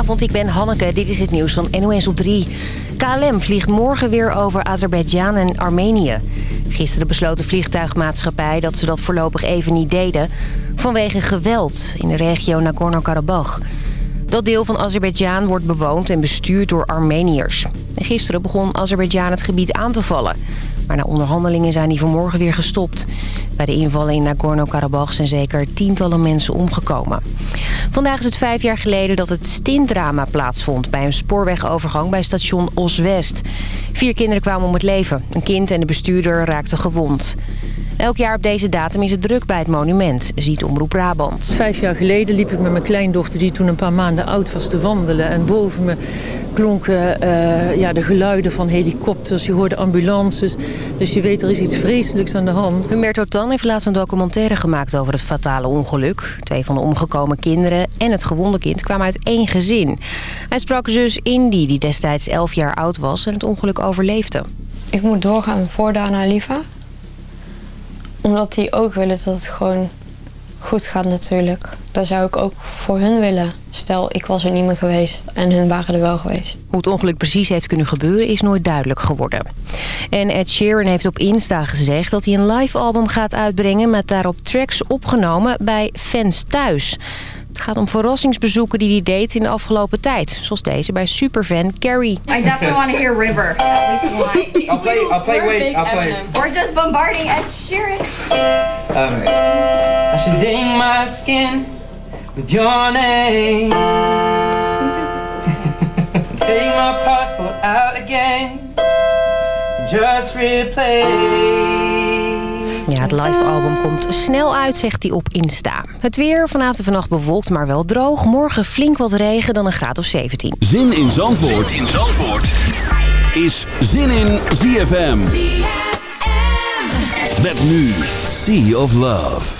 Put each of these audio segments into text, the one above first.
Goedenavond, ik ben Hanneke. Dit is het nieuws van NOS op 3. KLM vliegt morgen weer over Azerbeidzjan en Armenië. Gisteren besloot de vliegtuigmaatschappij dat ze dat voorlopig even niet deden... vanwege geweld in de regio Nagorno-Karabakh. Dat deel van Azerbeidzjan wordt bewoond en bestuurd door Armeniërs. En gisteren begon Azerbeidzjan het gebied aan te vallen... Maar na onderhandelingen zijn die vanmorgen weer gestopt. Bij de invallen in Nagorno-Karabakh zijn zeker tientallen mensen omgekomen. Vandaag is het vijf jaar geleden dat het stintdrama plaatsvond... bij een spoorwegovergang bij station Os-West. Vier kinderen kwamen om het leven. Een kind en de bestuurder raakten gewond. Elk jaar op deze datum is het druk bij het monument, ziet Omroep Brabant. Vijf jaar geleden liep ik met mijn kleindochter, die toen een paar maanden oud was, te wandelen. En boven me klonken uh, ja, de geluiden van helikopters, je hoorde ambulances. Dus je weet, er is iets vreselijks aan de hand. Humberto Tan heeft laatst een documentaire gemaakt over het fatale ongeluk. Twee van de omgekomen kinderen en het gewonde kind kwamen uit één gezin. Hij sprak zus Indy, die destijds elf jaar oud was en het ongeluk overleefde. Ik moet doorgaan voor Dana Liva omdat die ook willen dat het gewoon goed gaat natuurlijk. Dat zou ik ook voor hun willen. Stel, ik was er niet meer geweest en hun waren er wel geweest. Hoe het ongeluk precies heeft kunnen gebeuren is nooit duidelijk geworden. En Ed Sheeran heeft op Insta gezegd dat hij een live album gaat uitbrengen... met daarop tracks opgenomen bij fans thuis. Het gaat om verrassingsbezoeken die hij deed in de afgelopen tijd. Zoals deze bij superfan Carrie. I definitely want to hear River. At least one. I'll play, I'll play, wait, I'll play. Or just bombarding Ed Sheeran. Um, I should ding my skin with your name. Take my passport out again. Just replay. Ja, het live album komt snel uit, zegt hij op Insta. Het weer vanavond en vannacht bewolkt, maar wel droog. Morgen flink wat regen, dan een graad of 17. Zin in Zandvoort, zin in Zandvoort. is Zin in ZFM. ZFM. Met nu Sea of Love.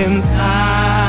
inside.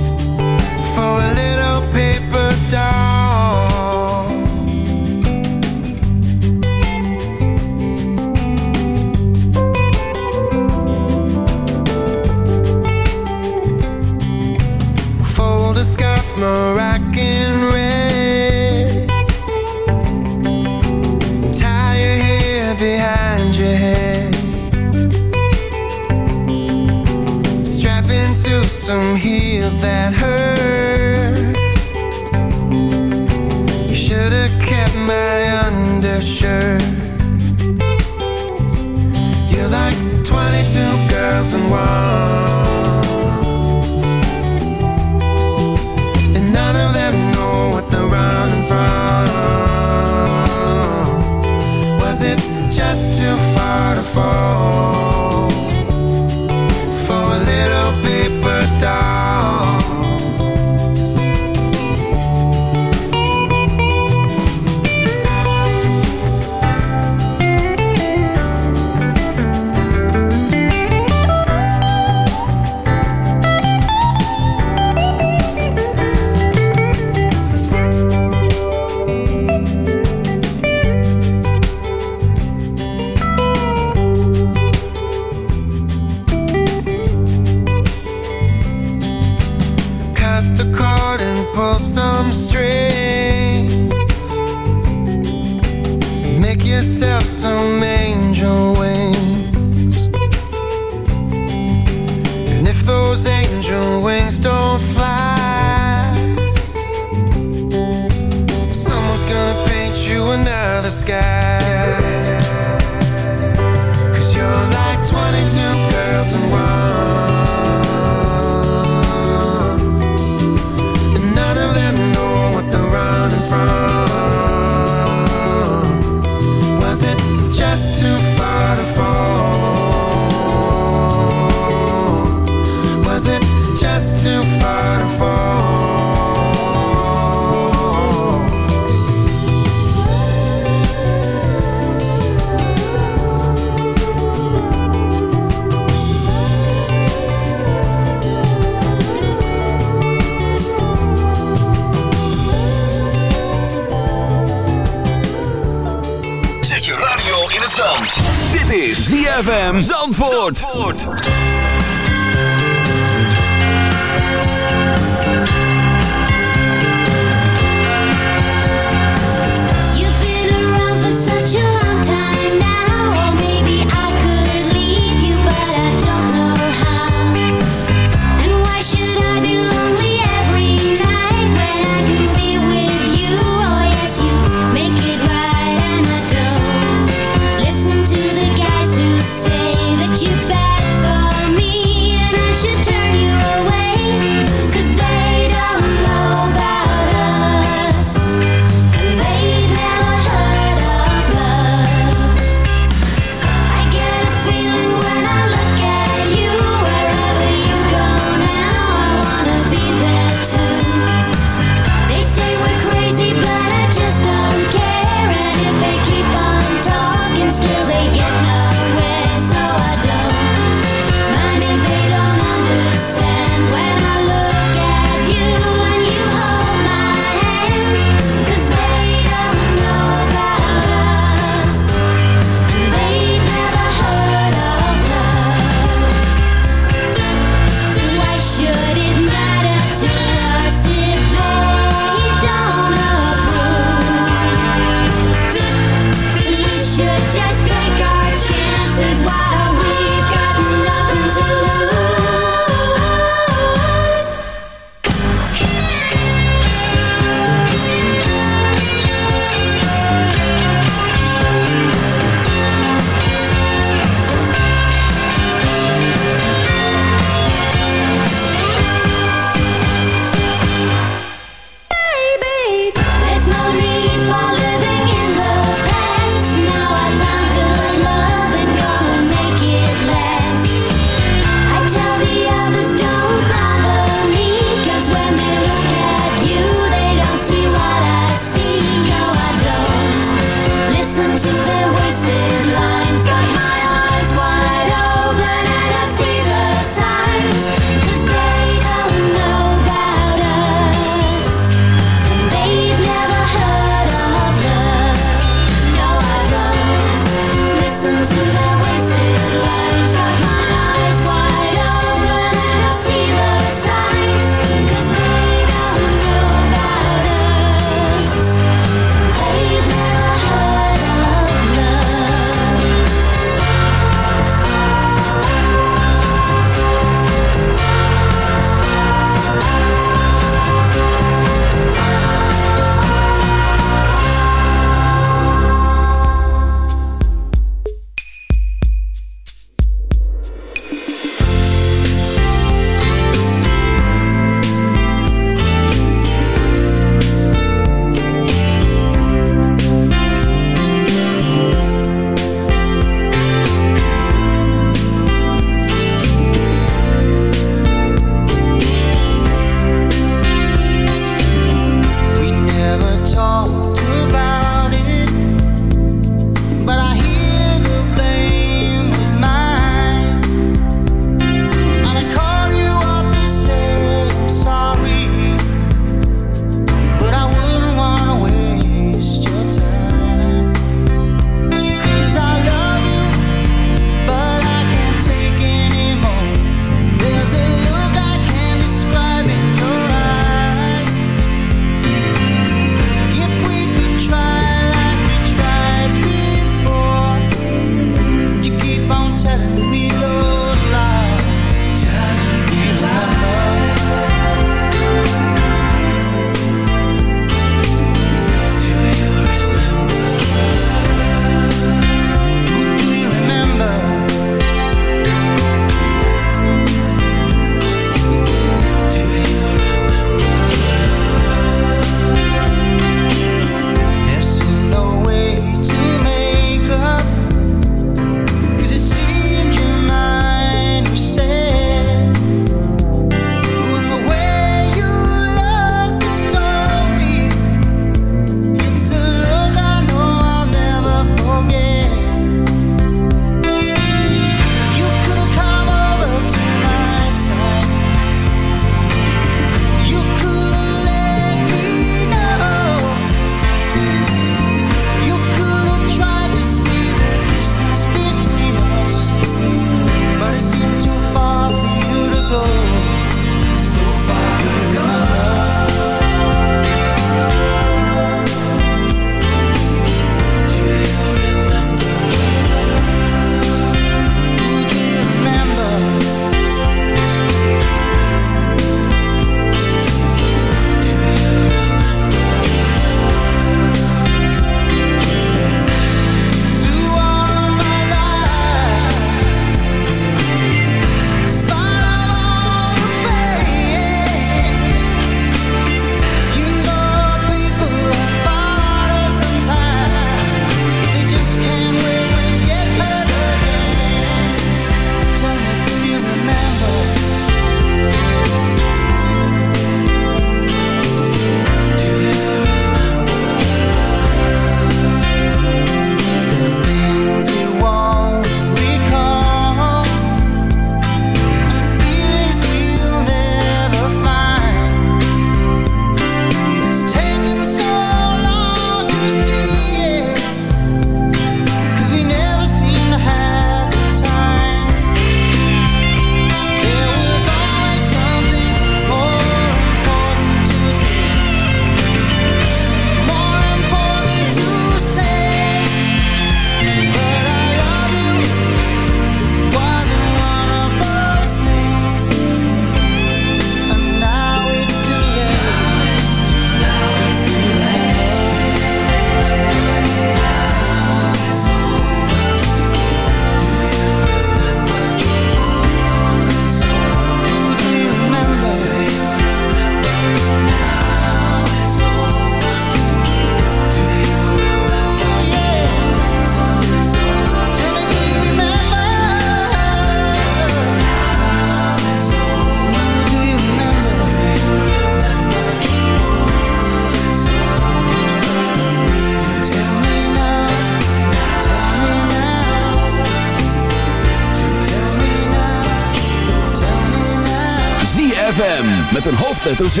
hoofdletter Z.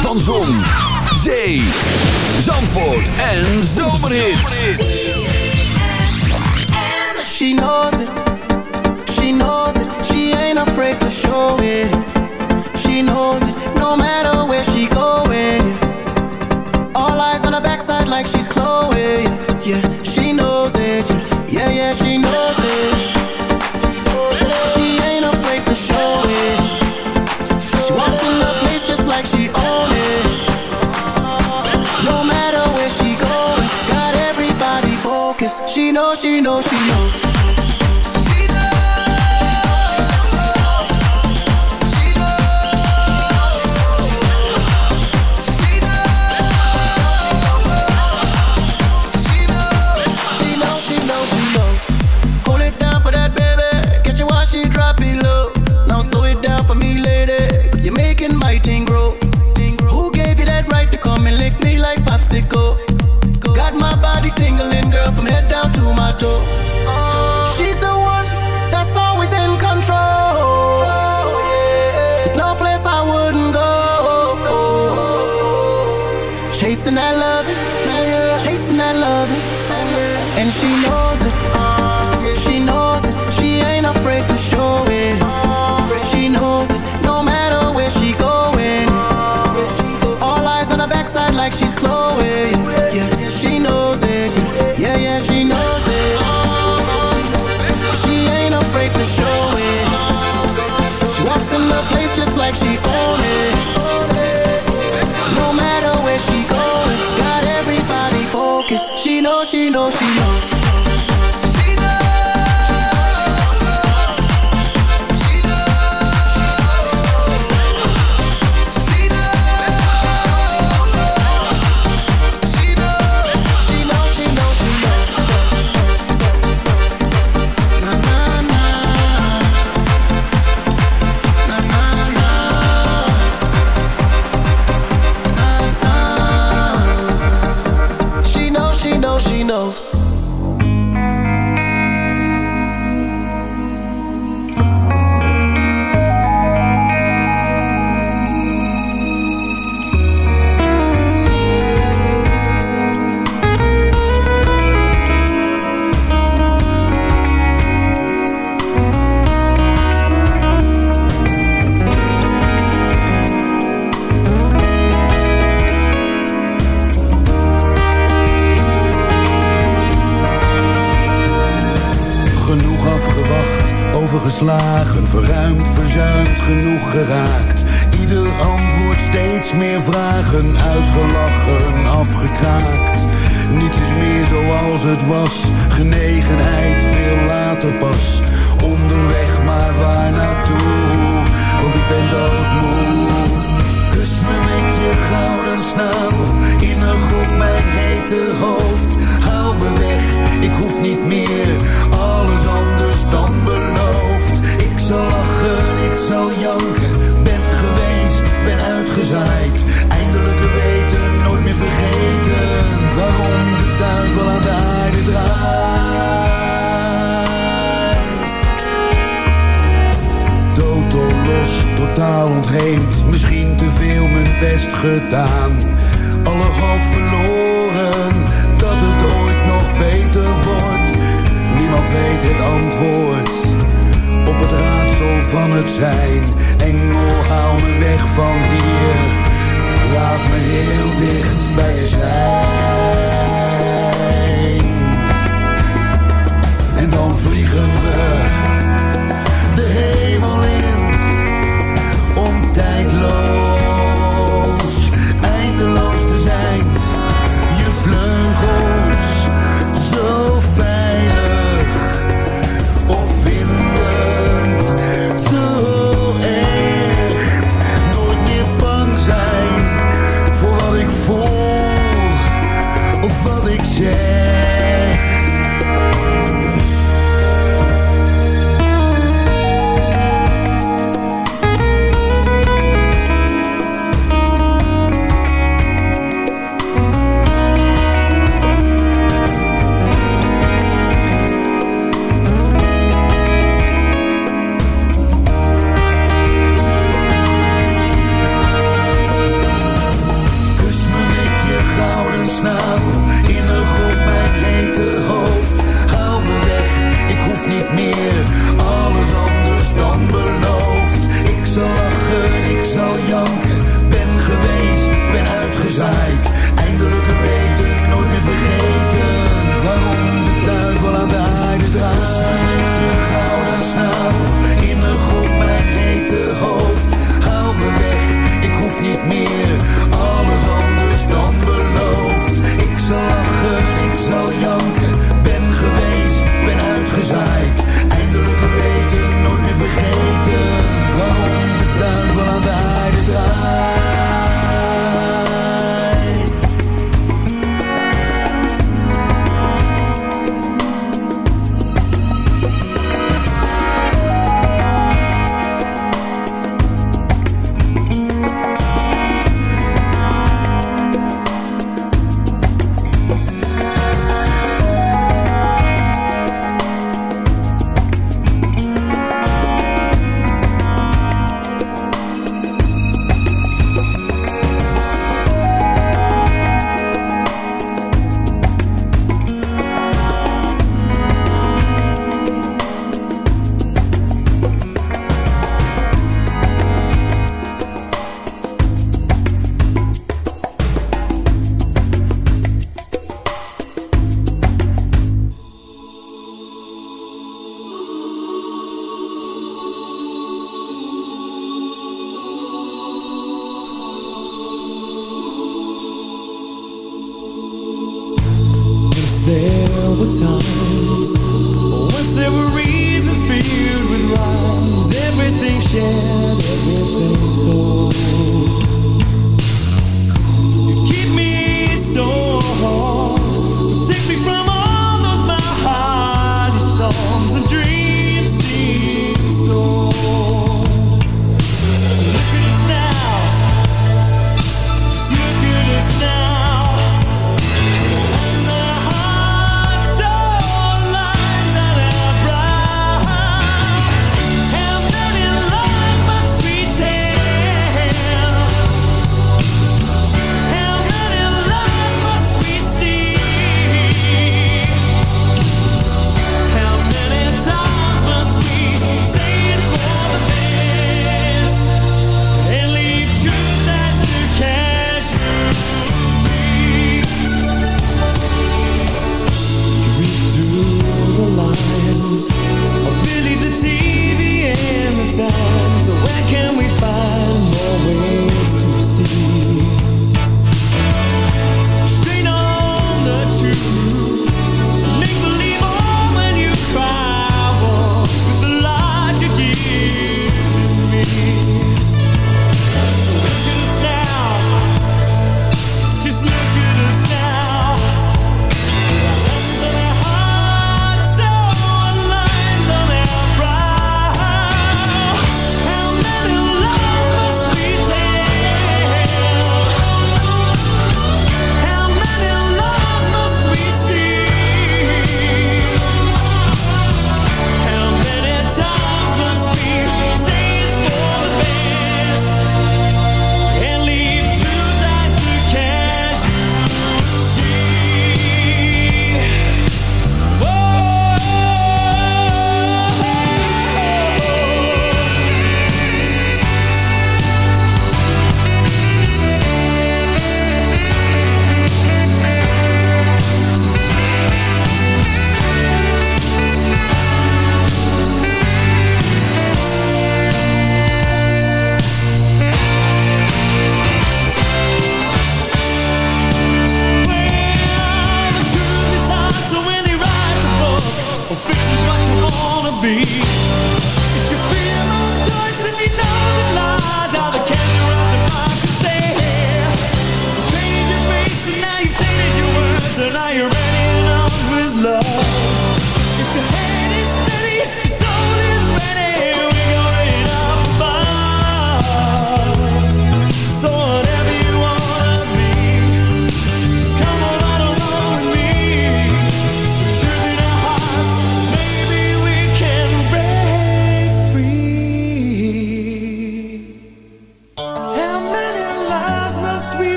Van Zon, Zee, Zandvoort en Zomerhits. She knows it, she knows it, she ain't afraid to show it. She knows it, no matter she know she plateau zijn. Engel, haal me weg van hier. Laat me heel dicht bij je zijn.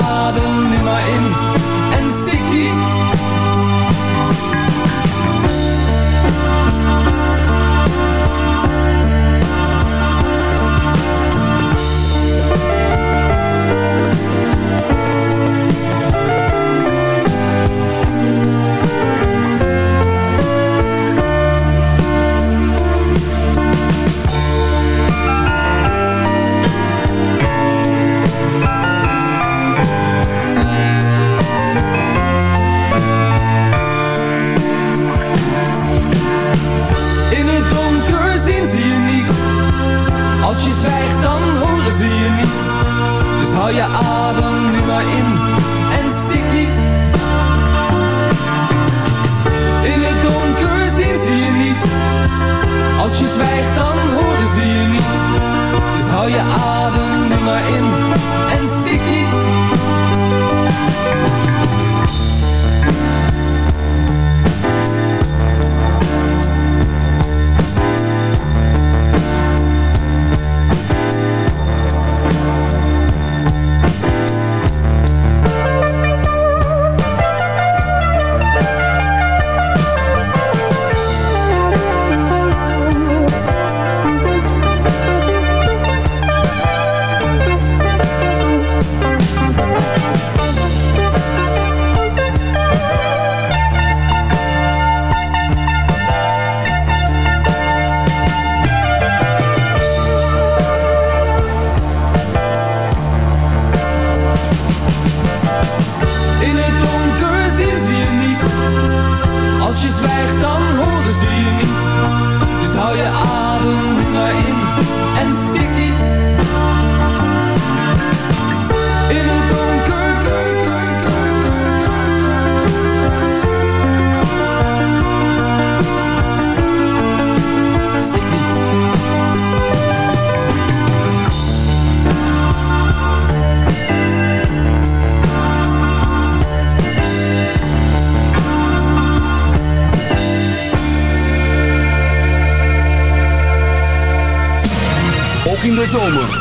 other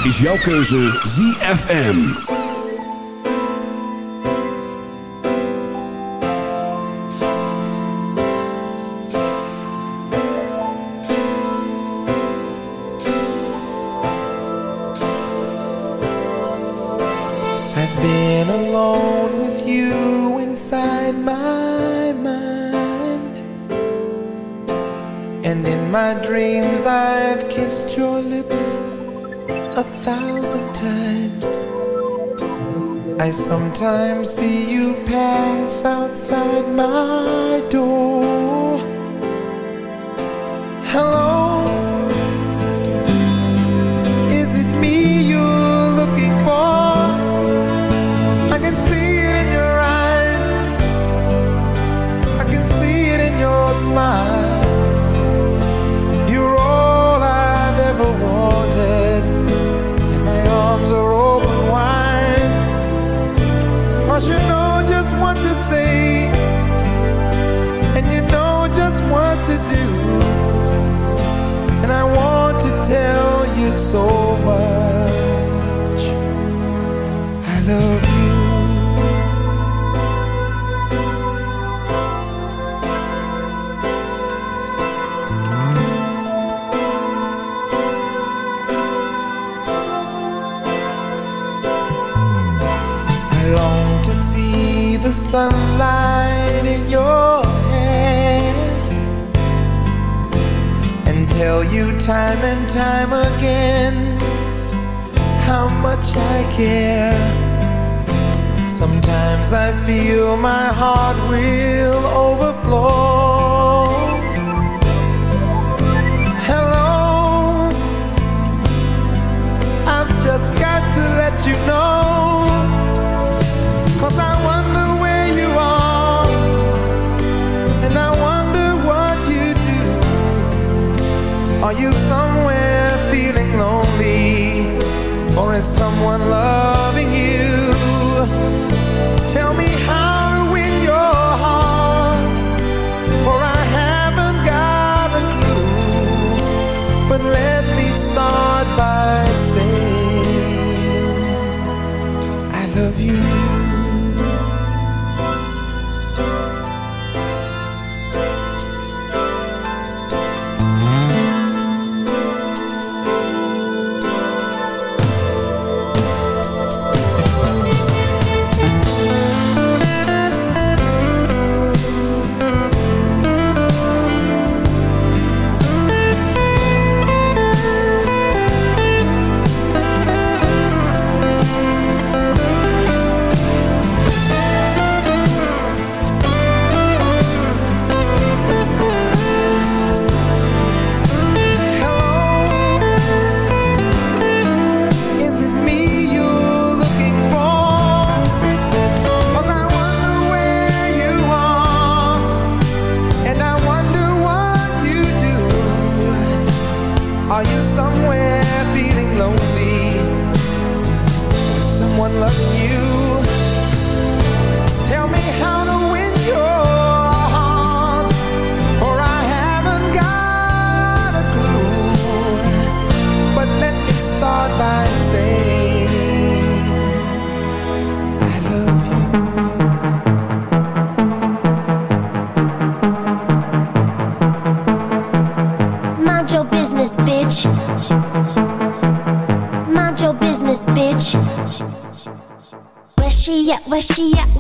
is jouw keuze ZFM. sometimes see you pass outside my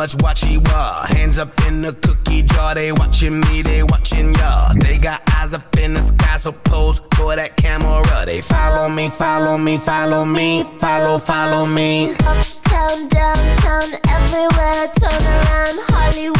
much watchy wah. Hands up in the cookie jar. They watching me, they watching ya. They got eyes up in the sky, so pose for that camera. They follow me, follow me, follow me, follow, follow me. Uptown, downtown, everywhere. Turn around, Hollywood,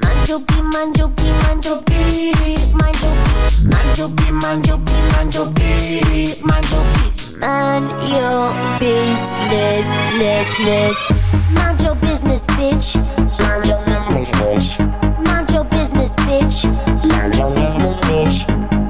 beat, mind your beat. Mind your beat, mind your beat, mind your beat, mind your beat. Your business, ness, ness. Mind your business, bitch. Mind your business, bitch. Mind your business, bitch. Mind your business, bitch.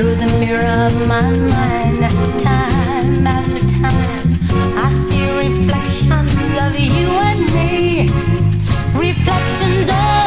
through the mirror of my mind. Time after time, I see reflections of you and me, reflections of.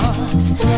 yours.